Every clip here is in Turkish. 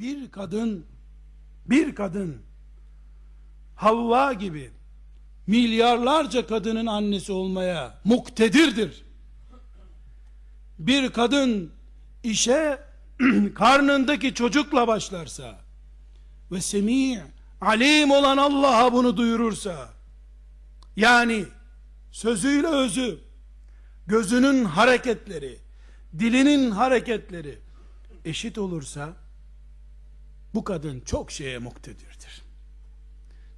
bir kadın bir kadın Havva gibi milyarlarca kadının annesi olmaya muktedirdir. Bir kadın işe karnındaki çocukla başlarsa ve semi alim olan Allah'a bunu duyurursa yani sözüyle özü gözünün hareketleri dilinin hareketleri eşit olursa bu kadın çok şeye muktedirdir.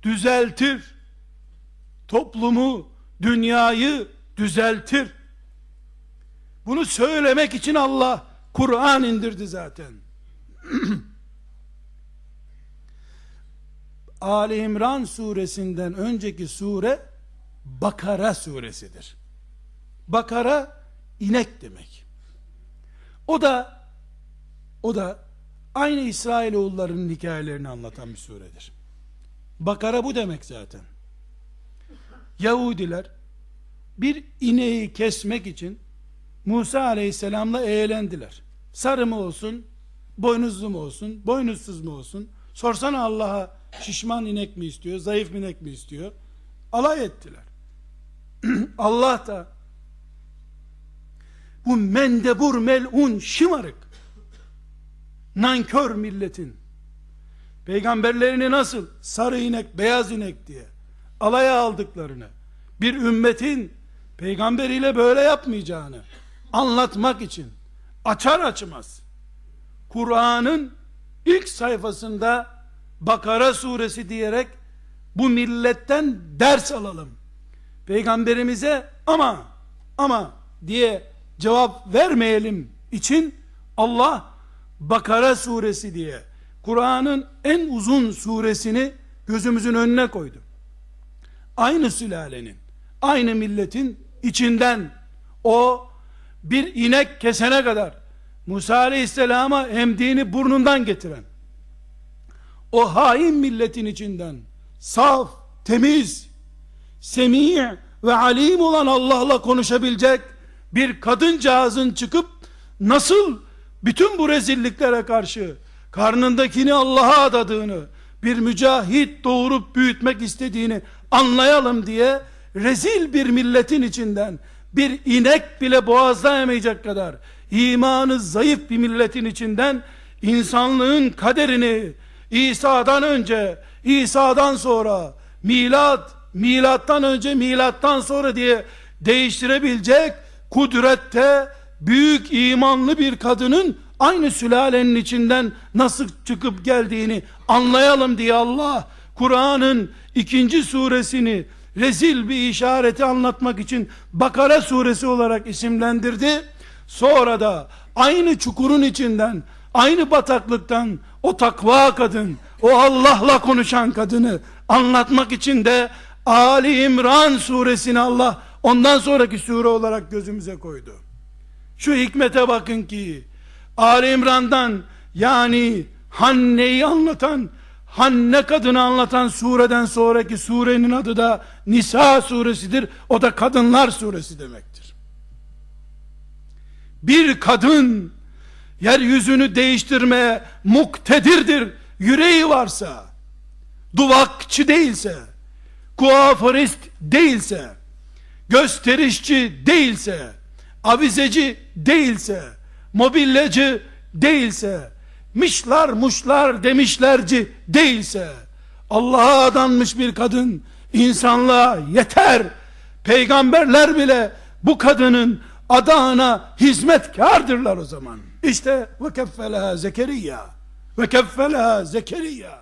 Düzeltir. Toplumu, dünyayı düzeltir. Bunu söylemek için Allah Kur'an indirdi zaten. Ali İmran suresinden önceki sure Bakara suresidir. Bakara inek demek. O da o da aynı İsrailoğullarının hikayelerini anlatan bir suredir. Bakara bu demek zaten. Yahudiler bir ineği kesmek için Musa aleyhisselamla eğlendiler. Sarı mı olsun, boynuzlu mu olsun, boynuzsuz mu olsun? Sorsana Allah'a şişman inek mi istiyor, zayıf inek mi istiyor? Alay ettiler. Allah da bu mendebur melun şımarık nankör milletin peygamberlerini nasıl sarı inek beyaz inek diye alaya aldıklarını bir ümmetin peygamberiyle böyle yapmayacağını anlatmak için açar açmaz Kur'an'ın ilk sayfasında Bakara suresi diyerek bu milletten ders alalım. Peygamberimize ama ama diye cevap vermeyelim için Allah Bakara suresi diye Kur'an'ın en uzun suresini gözümüzün önüne koydu. Aynı sülalenin, aynı milletin içinden o bir inek kesene kadar Musa aleyhisselama emdiğini burnundan getiren o hain milletin içinden saf, temiz, semi' ve alim olan Allah'la konuşabilecek bir kadıncağızın çıkıp nasıl bütün bu rezilliklere karşı karnındakini Allah'a adadığını bir mücahit doğurup büyütmek istediğini anlayalım diye rezil bir milletin içinden bir inek bile boğazlayamayacak kadar imanı zayıf bir milletin içinden insanlığın kaderini İsa'dan önce İsa'dan sonra milat milattan önce milattan sonra diye değiştirebilecek kudrette büyük imanlı bir kadının aynı sülalenin içinden nasıl çıkıp geldiğini anlayalım diye Allah Kur'an'ın ikinci suresini rezil bir işareti anlatmak için Bakara suresi olarak isimlendirdi. Sonra da aynı çukurun içinden, aynı bataklıktan o takva kadın, o Allah'la konuşan kadını anlatmak için de Ali İmran suresini Allah ondan sonraki sure olarak gözümüze koydu. Şu hikmete bakın ki Ali İmran'dan yani Hanne'yi anlatan Hanne kadını anlatan sureden sonraki surenin adı da Nisa suresidir. O da kadınlar suresi demektir. Bir kadın yeryüzünü değiştirmeye muktedirdir. Yüreği varsa, duvakçı değilse, kuaförist değilse, gösterişçi değilse, avizeci değilse, mobilyacı değilse, mişlar muşlar demişlerci değilse, Allah'a adanmış bir kadın, insanlığa yeter, peygamberler bile bu kadının adağına hizmetkardırlar o zaman. İşte ve keffeleha Zekeriya ve keffeleha Zekeriya